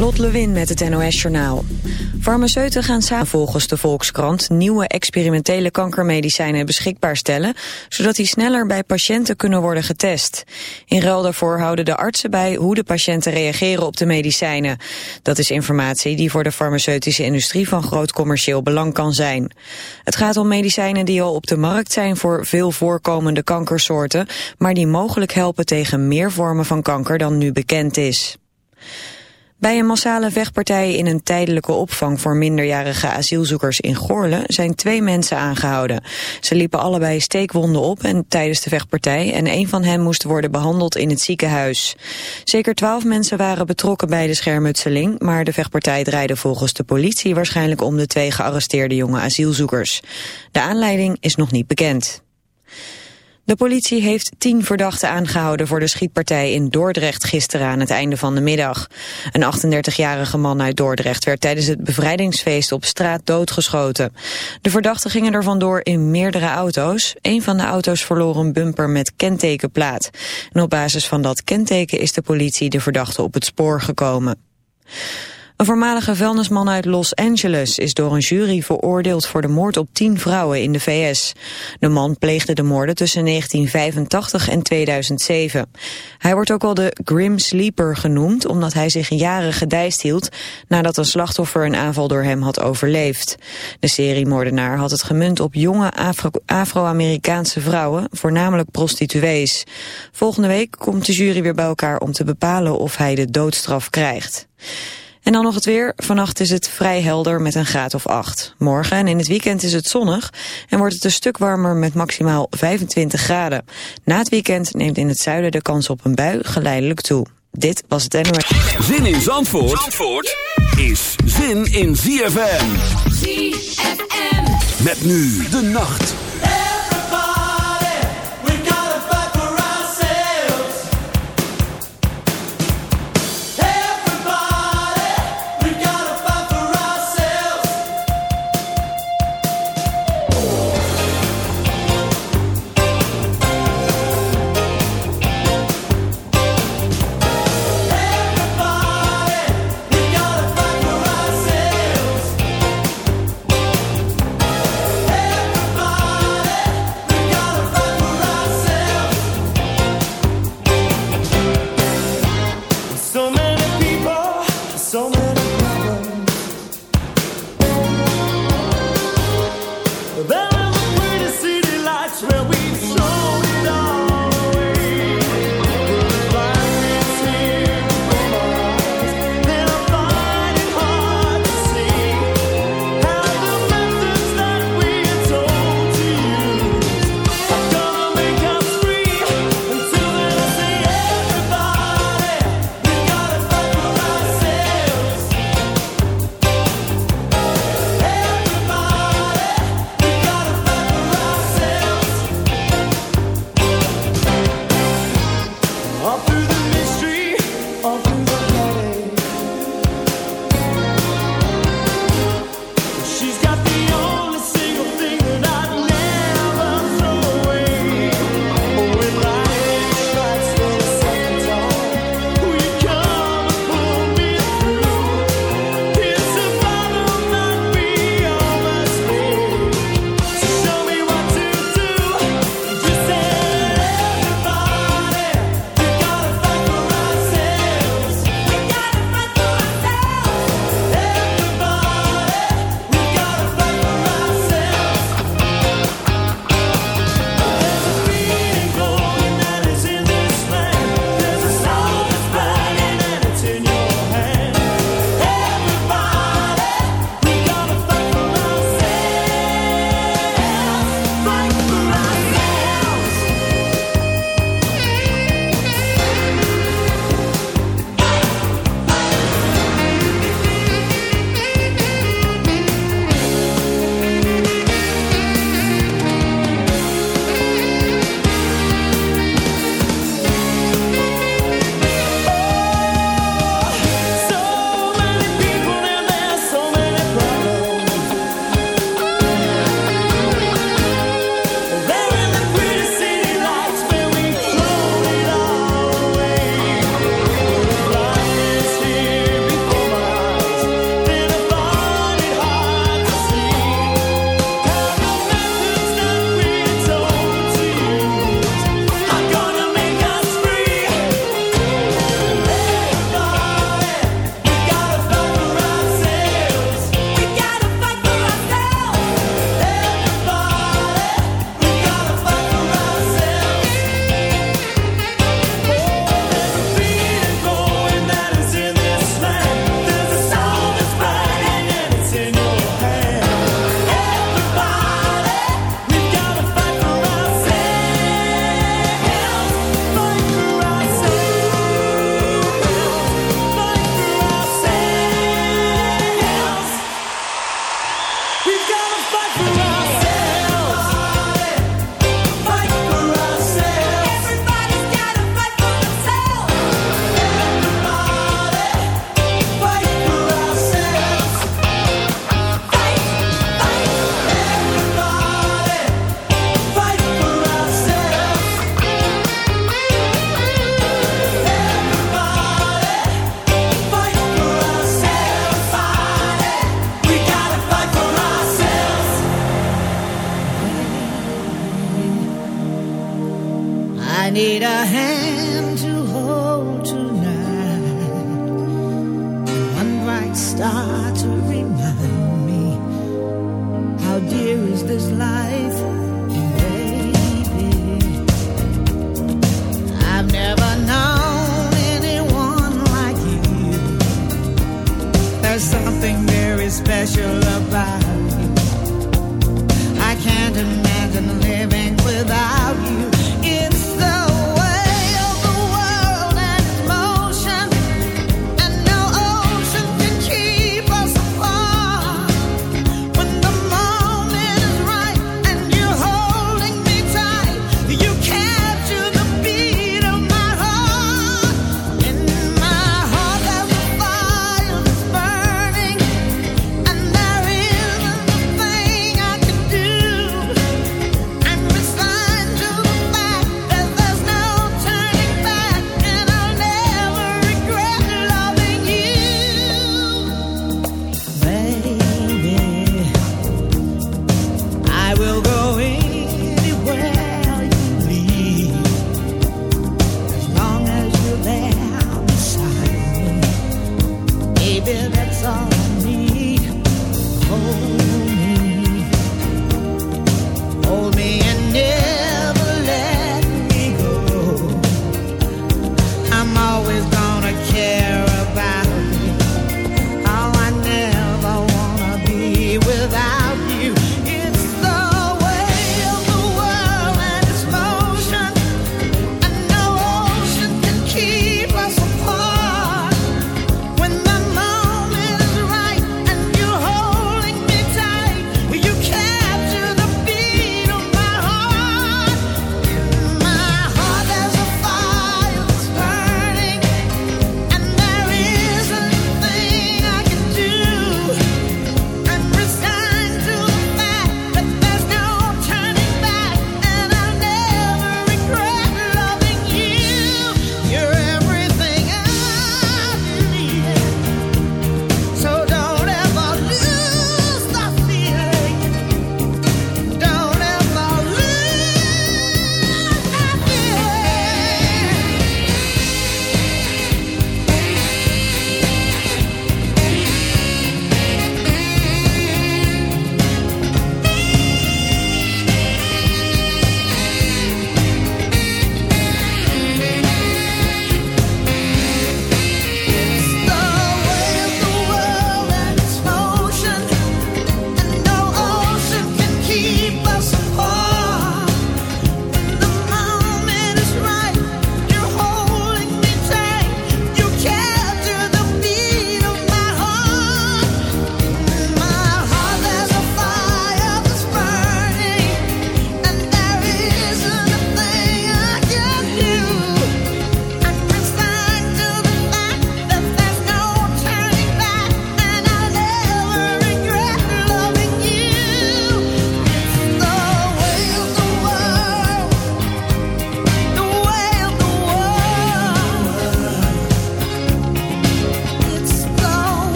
Lot Lewin met het NOS Journaal. Farmaceuten gaan samen volgens de Volkskrant nieuwe experimentele kankermedicijnen beschikbaar stellen, zodat die sneller bij patiënten kunnen worden getest. In ruil daarvoor houden de artsen bij hoe de patiënten reageren op de medicijnen. Dat is informatie die voor de farmaceutische industrie van groot commercieel belang kan zijn. Het gaat om medicijnen die al op de markt zijn voor veel voorkomende kankersoorten, maar die mogelijk helpen tegen meer vormen van kanker dan nu bekend is. Bij een massale vechtpartij in een tijdelijke opvang voor minderjarige asielzoekers in Goorlen zijn twee mensen aangehouden. Ze liepen allebei steekwonden op en tijdens de vechtpartij en een van hen moest worden behandeld in het ziekenhuis. Zeker twaalf mensen waren betrokken bij de schermutseling, maar de vechtpartij draaide volgens de politie waarschijnlijk om de twee gearresteerde jonge asielzoekers. De aanleiding is nog niet bekend. De politie heeft tien verdachten aangehouden voor de schietpartij in Dordrecht gisteren aan het einde van de middag. Een 38-jarige man uit Dordrecht werd tijdens het bevrijdingsfeest op straat doodgeschoten. De verdachten gingen er vandoor in meerdere auto's. Een van de auto's verloor een bumper met kentekenplaat. En op basis van dat kenteken is de politie de verdachte op het spoor gekomen. Een voormalige vuilnisman uit Los Angeles is door een jury veroordeeld voor de moord op tien vrouwen in de VS. De man pleegde de moorden tussen 1985 en 2007. Hij wordt ook wel de Grim Sleeper genoemd omdat hij zich jaren gedijst hield nadat een slachtoffer een aanval door hem had overleefd. De seriemoordenaar had het gemunt op jonge Afro-Amerikaanse vrouwen, voornamelijk prostituees. Volgende week komt de jury weer bij elkaar om te bepalen of hij de doodstraf krijgt. En dan nog het weer. Vannacht is het vrij helder met een graad of 8. Morgen en in het weekend is het zonnig en wordt het een stuk warmer met maximaal 25 graden. Na het weekend neemt in het zuiden de kans op een bui geleidelijk toe. Dit was het NOS. Zin in Zandvoort, Zandvoort is zin in ZFM. ZFM. Met nu de nacht.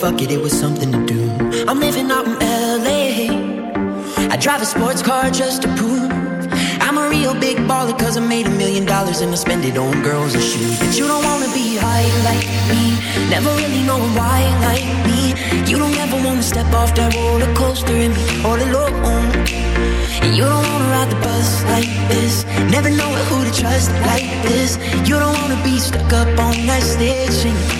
Fuck it, it was something to do. I'm living out in LA. I drive a sports car just to prove I'm a real big baller cause I made a million dollars and I spend it on girls and shoes. But you don't wanna be high like me, never really knowing why like me. You don't ever wanna step off that roller coaster and be all alone. And you don't wanna ride the bus like this, never know who to trust like this. You don't wanna be stuck up on that stage.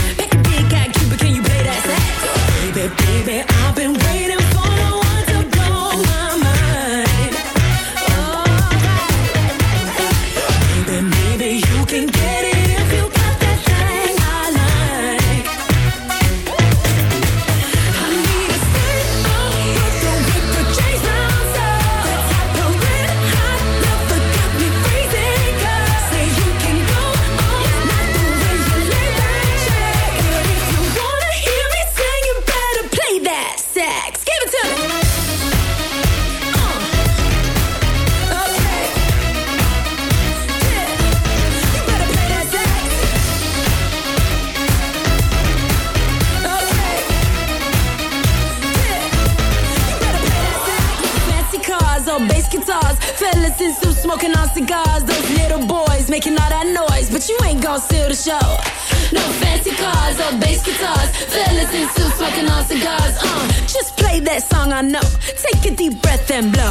I know. Take a deep breath and blow.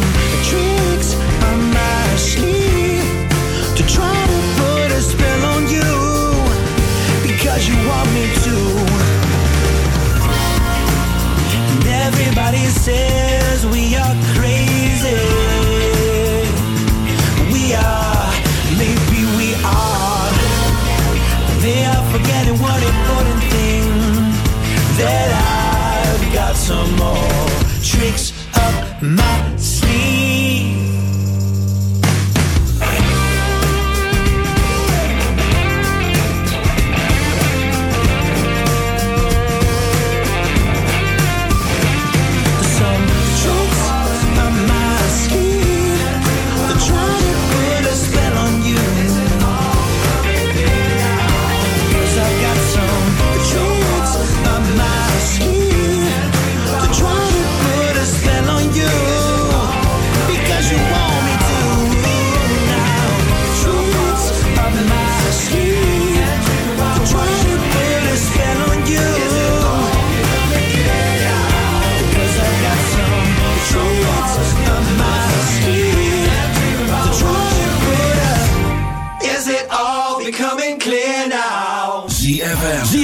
says we are crazy. We are, maybe we are. They are forgetting one important thing that I've got some